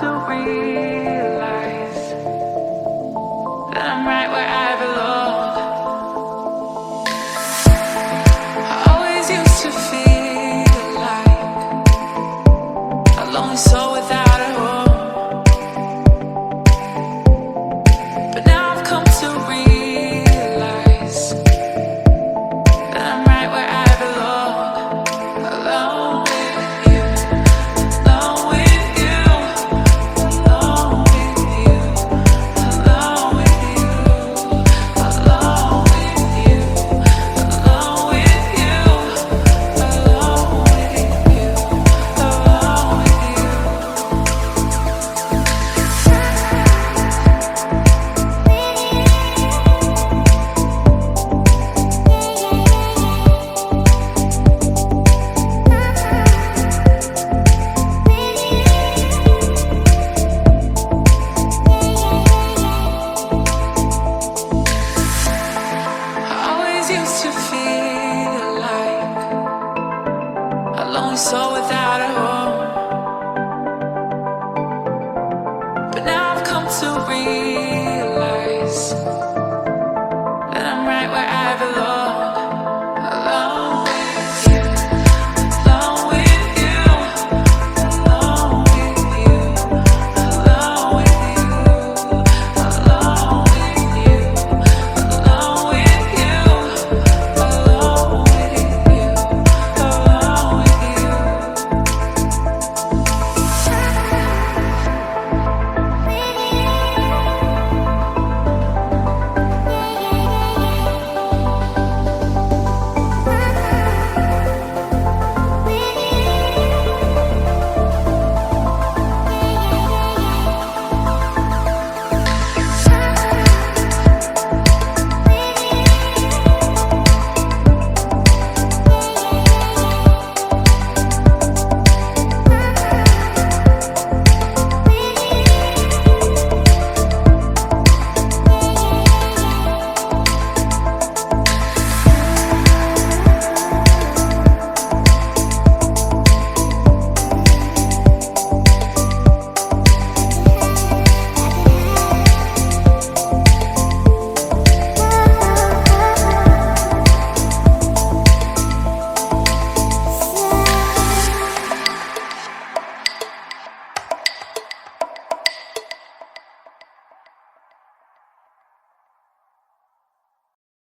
to read. to read.